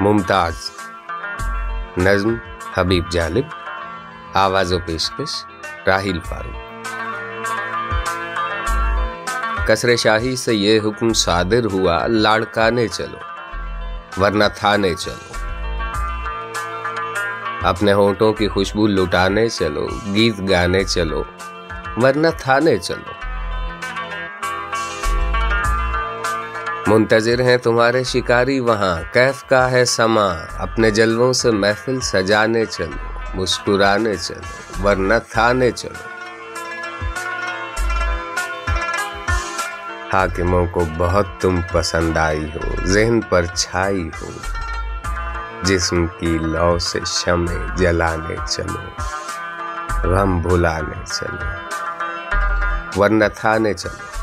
ممتاز، نظم، حبیب جالب، آواز و پیشکش راہیل فاروق۔ کسر شاہی سے یہ حکم صادر ہوا، لاڑکانے چلو، ورنہ تھانے چلو۔ اپنے ہونٹوں کی خوشبو لٹانے چلو، گیت گانے چلو، ورنہ تھانے چلو۔ منتظر ہیں تمہارے شکاری وہاں۔ کیف کا ہے سما؟ اپنے جلووں سے محفل سجانے چلو، مسکرانے چلو، ورنہ تھانے چلو۔ حاکموں کو بہت تم پسند آئی ہو، ذہن پر چھائی ہو۔ جسم کی لو سے شمع جلانے چلو، غم بھلانے چلو۔ ورنہ تھانے چلو۔